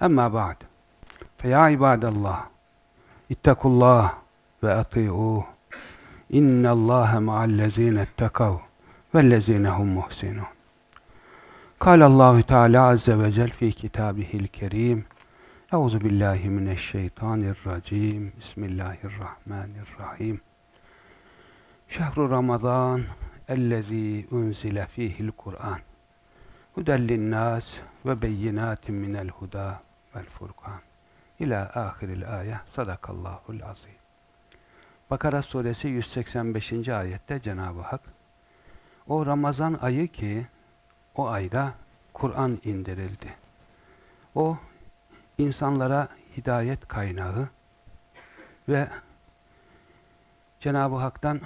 abduhu ve resuluh. Amma ba'd. Fe ya ibadallah ittakullah ve ati'uh. İnnallâhe ma'allezîne ettekav vellezîne hum muhsinun. قال الله تعالى عز وجل في كتابه الكريم أعوذ بالله من الشيطان الرجيم بسم الله الرحمن الرحيم شهر رمضان الذي أنزل فيه القرآن هدى للناس وبينات من الهدى vel furkan. İlâ ahiril âye sadakallâhul azîm. Bakara suresi 185. ayette Cenab-ı Hak o Ramazan ayı ki o ayda Kur'an indirildi. O insanlara hidayet kaynağı ve Cenab-ı Hak'tan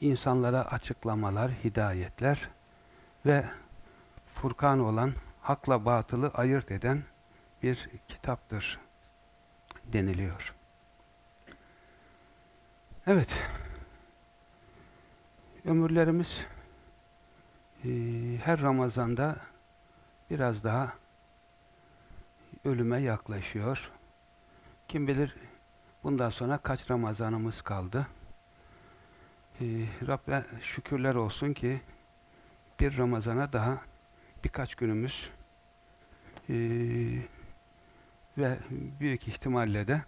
insanlara açıklamalar, hidayetler ve Furkan olan hakla batılı ayırt eden bir kitaptır deniliyor. Evet, ömürlerimiz e, her Ramazan'da biraz daha ölüme yaklaşıyor. Kim bilir bundan sonra kaç Ramazanımız kaldı. E, Rabbe şükürler olsun ki bir Ramazan'a daha birkaç günümüz e, ve büyük ihtimalle de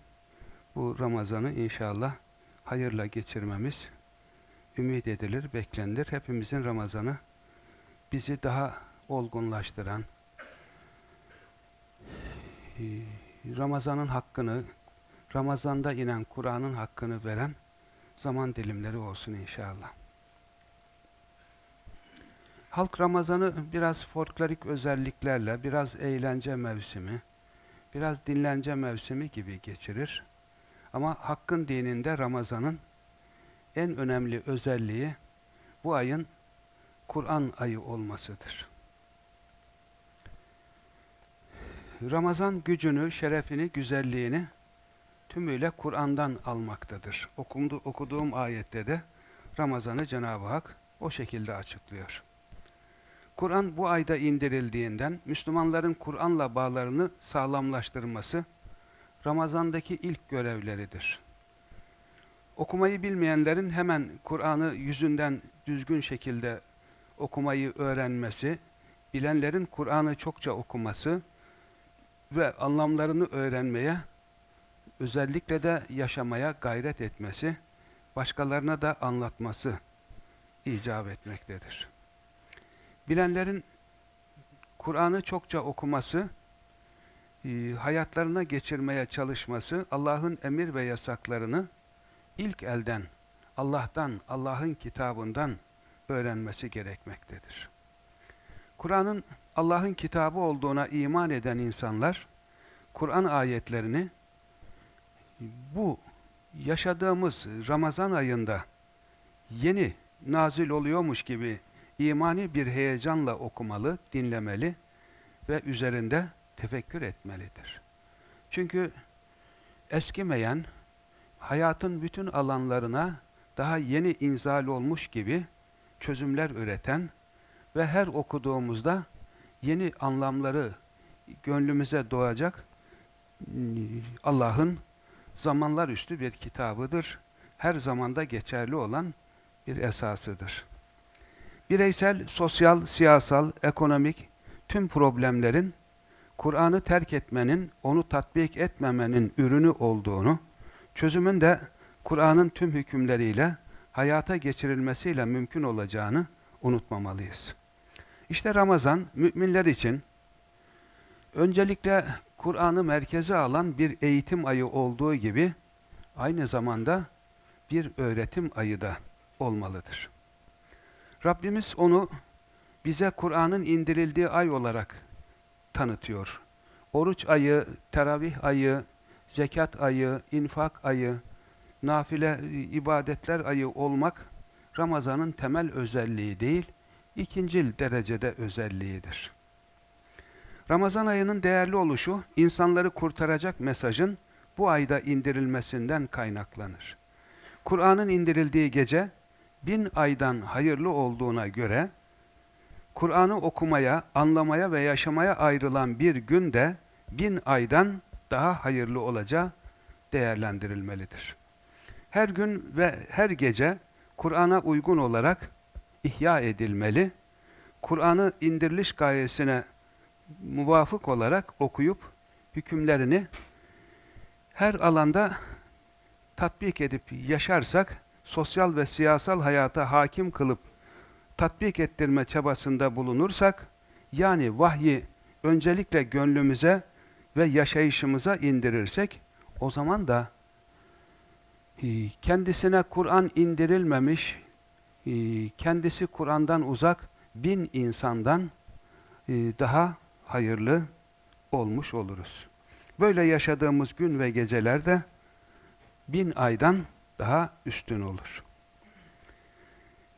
bu Ramazan'ı inşallah hayırla geçirmemiz ümit edilir, beklenir. Hepimizin Ramazan'ı bizi daha olgunlaştıran, e, Ramazan'ın hakkını, Ramazan'da inen Kur'an'ın hakkını veren zaman dilimleri olsun inşallah. Halk Ramazan'ı biraz folklorik özelliklerle, biraz eğlence mevsimi, biraz dinlence mevsimi gibi geçirir. Ama Hakk'ın dininde Ramazan'ın en önemli özelliği bu ayın Kur'an ayı olmasıdır. Ramazan gücünü, şerefini, güzelliğini tümüyle Kur'an'dan almaktadır. Okumdu, okuduğum ayette de Ramazan'ı Cenab-ı Hak o şekilde açıklıyor. Kur'an bu ayda indirildiğinden Müslümanların Kur'an'la bağlarını sağlamlaştırması Ramazan'daki ilk görevleridir. Okumayı bilmeyenlerin hemen Kur'an'ı yüzünden düzgün şekilde okumayı öğrenmesi, bilenlerin Kur'an'ı çokça okuması ve anlamlarını öğrenmeye, özellikle de yaşamaya gayret etmesi, başkalarına da anlatması icap etmektedir. Bilenlerin Kur'an'ı çokça okuması, e, hayatlarına geçirmeye çalışması, Allah'ın emir ve yasaklarını ilk elden, Allah'tan, Allah'ın kitabından öğrenmesi gerekmektedir. Kur'an'ın Allah'ın kitabı olduğuna iman eden insanlar, Kur'an ayetlerini bu yaşadığımız Ramazan ayında yeni nazil oluyormuş gibi imani bir heyecanla okumalı, dinlemeli ve üzerinde tefekkür etmelidir. Çünkü eskimeyen, hayatın bütün alanlarına daha yeni inzal olmuş gibi çözümler üreten ve her okuduğumuzda yeni anlamları gönlümüze doğacak Allah'ın zamanlar üstü bir kitabıdır. Her zamanda geçerli olan bir esasıdır. Bireysel, sosyal, siyasal, ekonomik tüm problemlerin Kur'an'ı terk etmenin, onu tatbik etmemenin ürünü olduğunu, çözümün de Kur'an'ın tüm hükümleriyle hayata geçirilmesiyle mümkün olacağını unutmamalıyız. İşte Ramazan, müminler için öncelikle Kur'an'ı merkeze alan bir eğitim ayı olduğu gibi, aynı zamanda bir öğretim ayı da olmalıdır. Rabbimiz onu bize Kur'an'ın indirildiği ay olarak tanıtıyor. Oruç ayı, teravih ayı, zekat ayı, infak ayı, nafile ibadetler ayı olmak Ramazan'ın temel özelliği değil, ikincil derecede özelliğidir. Ramazan ayının değerli oluşu, insanları kurtaracak mesajın bu ayda indirilmesinden kaynaklanır. Kur'an'ın indirildiği gece, bin aydan hayırlı olduğuna göre, Kur'an'ı okumaya, anlamaya ve yaşamaya ayrılan bir gün de bin aydan daha hayırlı olacağı değerlendirilmelidir. Her gün ve her gece Kur'an'a uygun olarak ihya edilmeli, Kur'an'ı indiriliş gayesine muvafık olarak okuyup hükümlerini her alanda tatbik edip yaşarsak, sosyal ve siyasal hayata hakim kılıp tatbik ettirme çabasında bulunursak, yani vahyi öncelikle gönlümüze ve yaşayışımıza indirirsek, o zaman da e, kendisine Kur'an indirilmemiş, e, kendisi Kur'an'dan uzak bin insandan e, daha hayırlı olmuş oluruz. Böyle yaşadığımız gün ve gecelerde bin aydan daha üstün olur.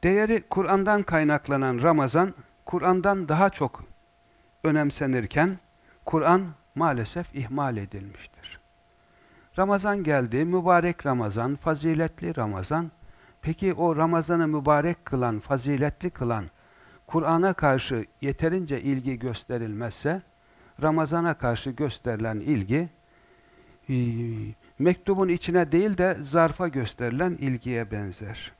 Değeri Kur'an'dan kaynaklanan Ramazan, Kur'an'dan daha çok önemsenirken, Kur'an maalesef ihmal edilmiştir. Ramazan geldi, mübarek Ramazan, faziletli Ramazan. Peki o Ramazan'ı mübarek kılan, faziletli kılan, Kur'an'a karşı yeterince ilgi gösterilmezse, Ramazan'a karşı gösterilen ilgi, mektubun içine değil de zarfa gösterilen ilgiye benzer.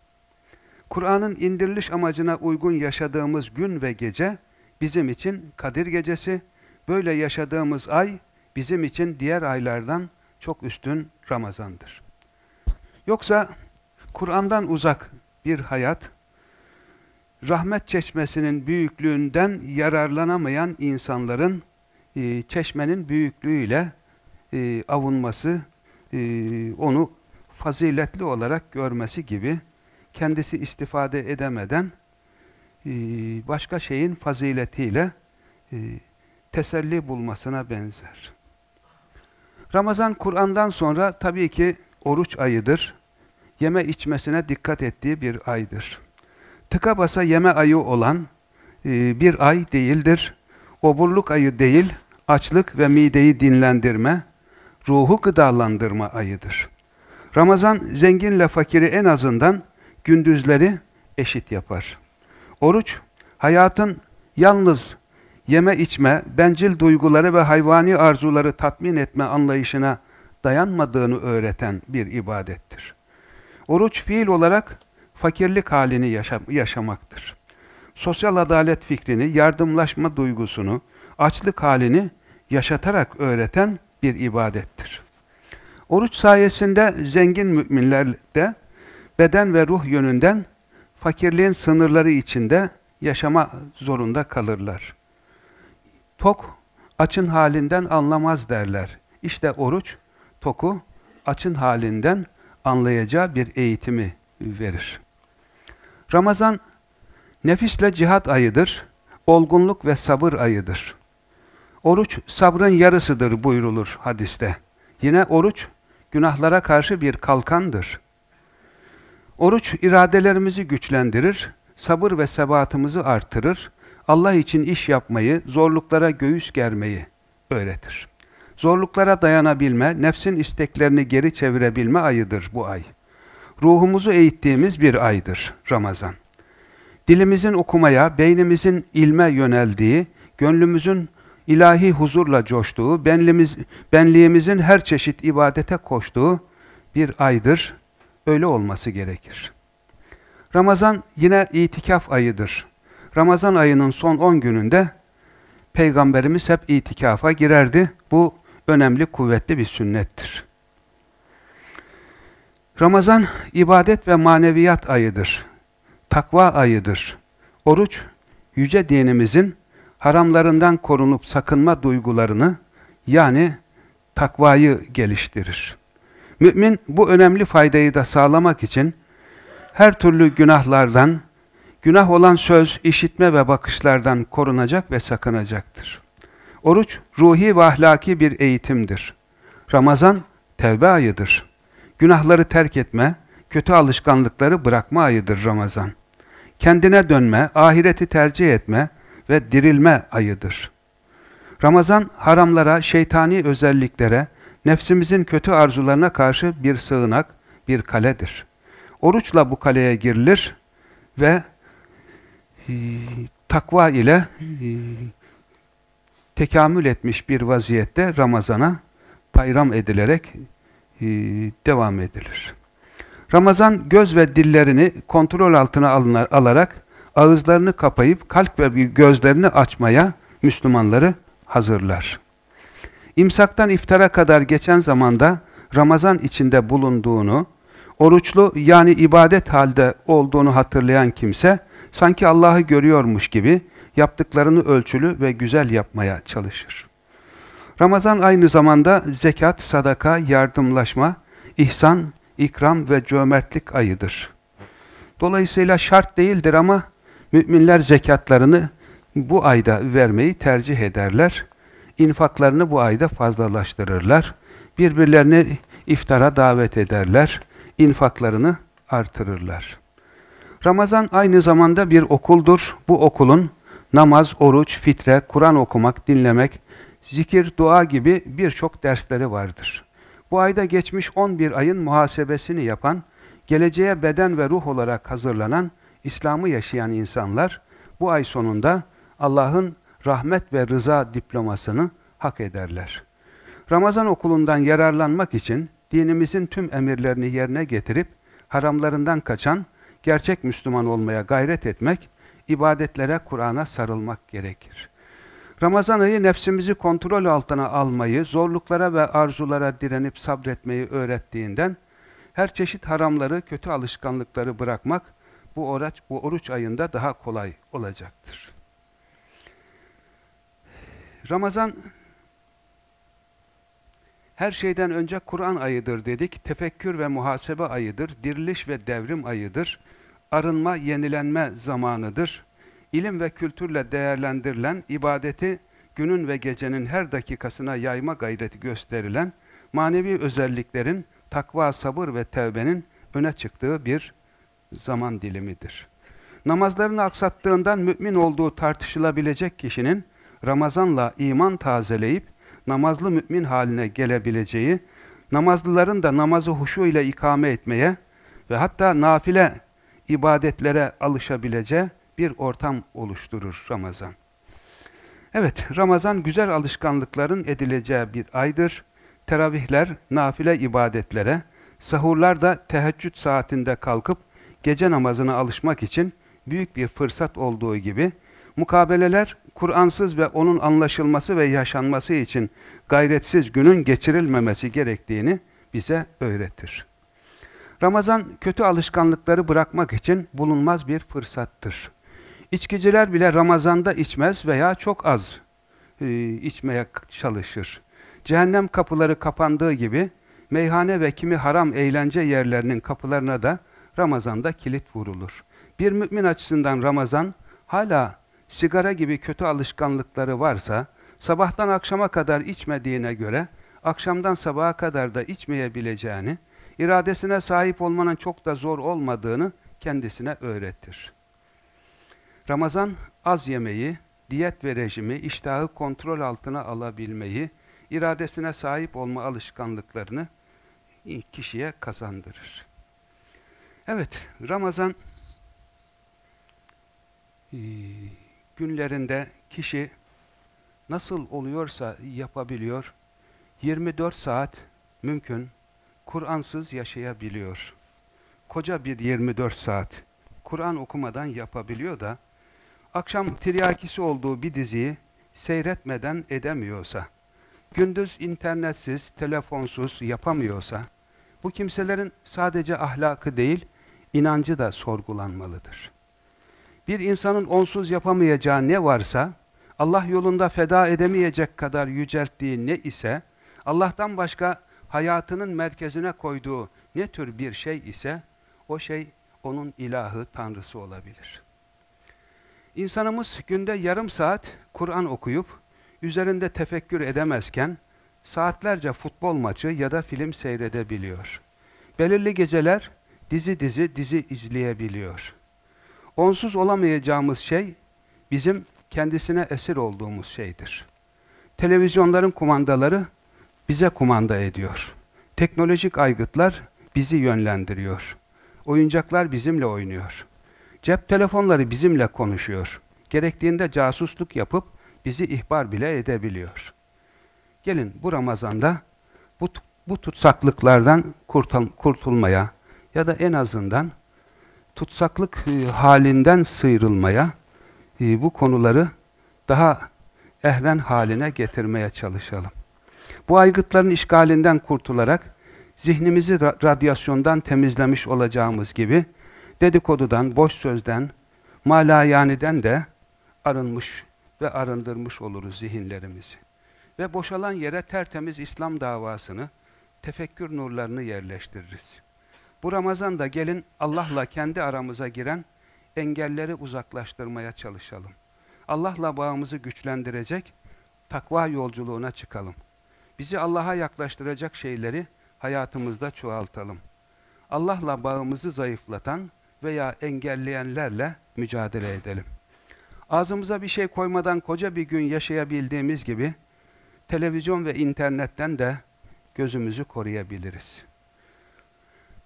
Kur'an'ın indiriliş amacına uygun yaşadığımız gün ve gece, bizim için Kadir Gecesi, böyle yaşadığımız ay, bizim için diğer aylardan çok üstün Ramazan'dır. Yoksa Kur'an'dan uzak bir hayat, rahmet çeşmesinin büyüklüğünden yararlanamayan insanların e, çeşmenin büyüklüğüyle e, avunması, e, onu faziletli olarak görmesi gibi kendisi istifade edemeden e, başka şeyin faziletiyle e, teselli bulmasına benzer. Ramazan Kur'an'dan sonra tabii ki oruç ayıdır. Yeme içmesine dikkat ettiği bir aydır. Tıka basa yeme ayı olan e, bir ay değildir. Oburluk ayı değil, açlık ve mideyi dinlendirme, ruhu gıdalandırma ayıdır. Ramazan zenginle fakiri en azından gündüzleri eşit yapar. Oruç, hayatın yalnız yeme içme, bencil duyguları ve hayvani arzuları tatmin etme anlayışına dayanmadığını öğreten bir ibadettir. Oruç fiil olarak fakirlik halini yaşam yaşamaktır. Sosyal adalet fikrini, yardımlaşma duygusunu, açlık halini yaşatarak öğreten bir ibadettir. Oruç sayesinde zengin müminler de beden ve ruh yönünden fakirliğin sınırları içinde yaşama zorunda kalırlar. Tok, açın halinden anlamaz derler. İşte oruç, toku açın halinden anlayacağı bir eğitimi verir. Ramazan, nefisle cihat ayıdır, olgunluk ve sabır ayıdır. Oruç, sabrın yarısıdır buyrulur hadiste. Yine oruç, günahlara karşı bir kalkandır. Oruç, iradelerimizi güçlendirir, sabır ve sebatımızı artırır, Allah için iş yapmayı, zorluklara göğüs germeyi öğretir. Zorluklara dayanabilme, nefsin isteklerini geri çevirebilme ayıdır bu ay. Ruhumuzu eğittiğimiz bir aydır Ramazan. Dilimizin okumaya, beynimizin ilme yöneldiği, gönlümüzün ilahi huzurla coştuğu, benliğimiz, benliğimizin her çeşit ibadete koştuğu bir aydır. Öyle olması gerekir. Ramazan yine itikaf ayıdır. Ramazan ayının son 10 gününde Peygamberimiz hep itikafa girerdi. Bu önemli, kuvvetli bir sünnettir. Ramazan ibadet ve maneviyat ayıdır. Takva ayıdır. Oruç, yüce dinimizin haramlarından korunup sakınma duygularını yani takvayı geliştirir. Mümin bu önemli faydayı da sağlamak için her türlü günahlardan, Günah olan söz, işitme ve bakışlardan korunacak ve sakınacaktır. Oruç ruhi ve ahlaki bir eğitimdir. Ramazan tevbe ayıdır. Günahları terk etme, kötü alışkanlıkları bırakma ayıdır Ramazan. Kendine dönme, ahireti tercih etme ve dirilme ayıdır. Ramazan haramlara, şeytani özelliklere, nefsimizin kötü arzularına karşı bir sığınak, bir kaledir. Oruçla bu kaleye girilir ve e, takva ile e, tekamül etmiş bir vaziyette Ramazan'a bayram edilerek e, devam edilir. Ramazan göz ve dillerini kontrol altına alınır, alarak ağızlarını kapayıp kalp ve gözlerini açmaya Müslümanları hazırlar. İmsaktan iftara kadar geçen zamanda Ramazan içinde bulunduğunu, oruçlu yani ibadet halde olduğunu hatırlayan kimse sanki Allah'ı görüyormuş gibi yaptıklarını ölçülü ve güzel yapmaya çalışır. Ramazan aynı zamanda zekat, sadaka, yardımlaşma, ihsan, ikram ve cömertlik ayıdır. Dolayısıyla şart değildir ama müminler zekatlarını bu ayda vermeyi tercih ederler. İnfaklarını bu ayda fazlalaştırırlar. Birbirlerini iftara davet ederler. İnfaklarını artırırlar. Ramazan aynı zamanda bir okuldur. Bu okulun namaz, oruç, fitre, Kur'an okumak, dinlemek, zikir, dua gibi birçok dersleri vardır. Bu ayda geçmiş 11 ayın muhasebesini yapan, geleceğe beden ve ruh olarak hazırlanan, İslam'ı yaşayan insanlar bu ay sonunda Allah'ın rahmet ve rıza diplomasını hak ederler. Ramazan okulundan yararlanmak için dinimizin tüm emirlerini yerine getirip haramlarından kaçan, gerçek Müslüman olmaya gayret etmek, ibadetlere, Kur'an'a sarılmak gerekir. Ramazan ayı nefsimizi kontrol altına almayı, zorluklara ve arzulara direnip sabretmeyi öğrettiğinden, her çeşit haramları, kötü alışkanlıkları bırakmak bu oruç, bu oruç ayında daha kolay olacaktır. Ramazan her şeyden önce Kur'an ayıdır dedik. Tefekkür ve muhasebe ayıdır. Diriliş ve devrim ayıdır. Arınma, yenilenme zamanıdır. İlim ve kültürle değerlendirilen, ibadeti günün ve gecenin her dakikasına yayma gayreti gösterilen, manevi özelliklerin, takva, sabır ve tevbenin öne çıktığı bir zaman dilimidir. Namazlarını aksattığından mümin olduğu tartışılabilecek kişinin, Ramazanla iman tazeleyip namazlı mümin haline gelebileceği, namazlıların da namazı huşu ile ikame etmeye ve hatta nafile ibadetlere alışabileceği bir ortam oluşturur Ramazan. Evet, Ramazan güzel alışkanlıkların edileceği bir aydır. Teravihler, nafile ibadetlere, sahurlar da teheccüd saatinde kalkıp gece namazına alışmak için büyük bir fırsat olduğu gibi, mukabeleler Kur'ansız ve onun anlaşılması ve yaşanması için gayretsiz günün geçirilmemesi gerektiğini bize öğretir. Ramazan kötü alışkanlıkları bırakmak için bulunmaz bir fırsattır. İçkiciler bile Ramazan'da içmez veya çok az e, içmeye çalışır. Cehennem kapıları kapandığı gibi meyhane ve kimi haram eğlence yerlerinin kapılarına da Ramazan'da kilit vurulur. Bir mümin açısından Ramazan hala sigara gibi kötü alışkanlıkları varsa, sabahtan akşama kadar içmediğine göre, akşamdan sabaha kadar da içmeyebileceğini, iradesine sahip olmanın çok da zor olmadığını kendisine öğretir. Ramazan az yemeyi, diyet ve rejimi, iştahı kontrol altına alabilmeyi, iradesine sahip olma alışkanlıklarını kişiye kazandırır. Evet, Ramazan günlerinde kişi nasıl oluyorsa yapabiliyor, 24 saat mümkün, Kur'ansız yaşayabiliyor. Koca bir 24 saat Kur'an okumadan yapabiliyor da, akşam tiryakisi olduğu bir diziyi seyretmeden edemiyorsa, gündüz internetsiz, telefonsuz yapamıyorsa, bu kimselerin sadece ahlakı değil, inancı da sorgulanmalıdır. Bir insanın onsuz yapamayacağı ne varsa, Allah yolunda feda edemeyecek kadar yücelttiği ne ise, Allah'tan başka hayatının merkezine koyduğu ne tür bir şey ise, o şey onun ilahı, tanrısı olabilir. İnsanımız günde yarım saat Kur'an okuyup, üzerinde tefekkür edemezken saatlerce futbol maçı ya da film seyredebiliyor. Belirli geceler dizi dizi dizi izleyebiliyor. Onsuz olamayacağımız şey bizim kendisine esir olduğumuz şeydir. Televizyonların kumandaları bize kumanda ediyor. Teknolojik aygıtlar bizi yönlendiriyor. Oyuncaklar bizimle oynuyor. Cep telefonları bizimle konuşuyor. Gerektiğinde casusluk yapıp bizi ihbar bile edebiliyor. Gelin bu Ramazan'da bu, bu tutsaklıklardan kurtul, kurtulmaya ya da en azından tutsaklık e, halinden sıyrılmaya e, bu konuları daha ehven haline getirmeye çalışalım. Bu aygıtların işgalinden kurtularak zihnimizi radyasyondan temizlemiş olacağımız gibi dedikodudan, boş sözden, malayaniden de arınmış ve arındırmış oluruz zihinlerimizi. Ve boşalan yere tertemiz İslam davasını, tefekkür nurlarını yerleştiririz. Bu Ramazan'da gelin Allah'la kendi aramıza giren engelleri uzaklaştırmaya çalışalım. Allah'la bağımızı güçlendirecek takva yolculuğuna çıkalım. Bizi Allah'a yaklaştıracak şeyleri hayatımızda çoğaltalım. Allah'la bağımızı zayıflatan veya engelleyenlerle mücadele edelim. Ağzımıza bir şey koymadan koca bir gün yaşayabildiğimiz gibi televizyon ve internetten de gözümüzü koruyabiliriz.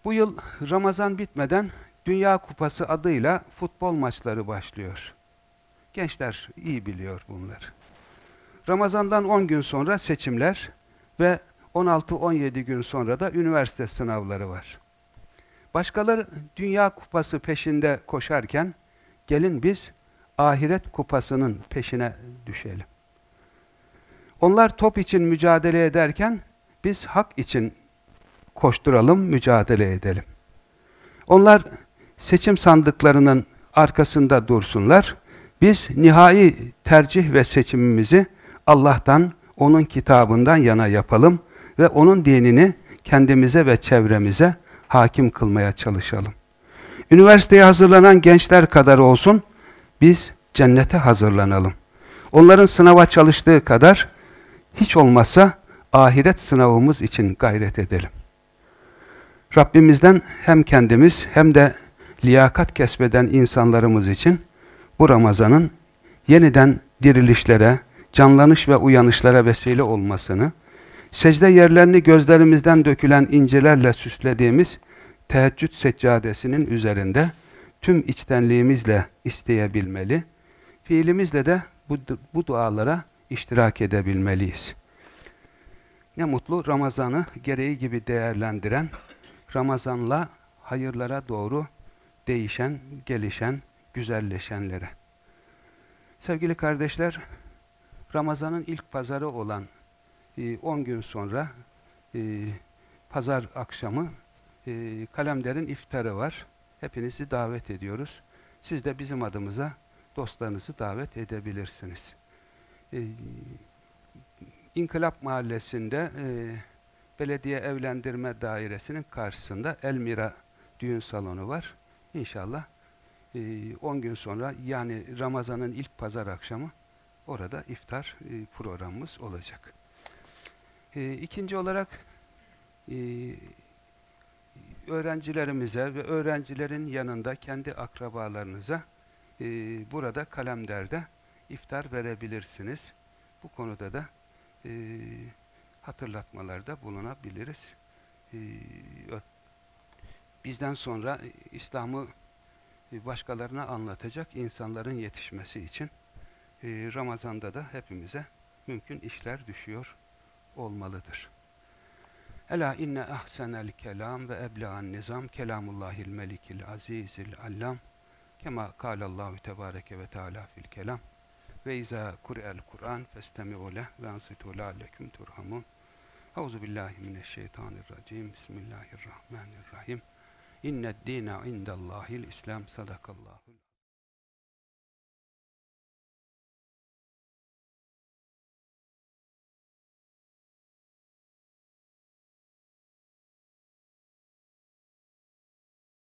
Bu yıl Ramazan bitmeden Dünya Kupası adıyla futbol maçları başlıyor. Gençler iyi biliyor bunları. Ramazandan 10 gün sonra seçimler ve 16-17 gün sonra da üniversite sınavları var. Başkaları Dünya Kupası peşinde koşarken gelin biz ahiret kupasının peşine düşelim. Onlar top için mücadele ederken biz hak için koşturalım, mücadele edelim. Onlar seçim sandıklarının arkasında dursunlar. Biz nihai tercih ve seçimimizi Allah'tan, onun kitabından yana yapalım ve onun dinini kendimize ve çevremize hakim kılmaya çalışalım. Üniversiteye hazırlanan gençler kadar olsun, biz cennete hazırlanalım. Onların sınava çalıştığı kadar, hiç olmazsa ahiret sınavımız için gayret edelim. Rabbimizden hem kendimiz hem de liyakat kesbeden insanlarımız için bu Ramazan'ın yeniden dirilişlere, canlanış ve uyanışlara vesile olmasını, secde yerlerini gözlerimizden dökülen incelerle süslediğimiz teheccüd seccadesinin üzerinde tüm içtenliğimizle isteyebilmeli, fiilimizle de bu, bu dualara iştirak edebilmeliyiz. Ne mutlu Ramazan'ı gereği gibi değerlendiren, Ramazan'la hayırlara doğru değişen, gelişen, güzelleşenlere. Sevgili kardeşler, Ramazan'ın ilk pazarı olan 10 e, gün sonra e, pazar akşamı e, Kalemder'in iftarı var. Hepinizi davet ediyoruz. Siz de bizim adımıza dostlarınızı davet edebilirsiniz. İnkılap Mahallesi'nde belediye evlendirme dairesinin karşısında Elmira düğün salonu var. İnşallah 10 gün sonra yani Ramazan'ın ilk pazar akşamı orada iftar programımız olacak. İkinci olarak öğrencilerimize ve öğrencilerin yanında kendi akrabalarınıza burada kalemderde iftar verebilirsiniz. Bu konuda da hatırlatmalarda bulunabiliriz. Bizden sonra İslam'ı başkalarına anlatacak insanların yetişmesi için Ramazan'da da hepimize mümkün işler düşüyor olmalıdır. Ela inne ahsenel kelam ve ebla'n nizam kelamullahil melikil azizil allam kema kâlallahu tebareke ve teâlâ fil kelam ve izâ kur'el Kur'an festemi'u leh ve ansitu lâleküm turhamun Euzu billahi mineşşeytanirracim Bismillahirrahmanirrahim İnned dîne indellâhil İslam sadakallahu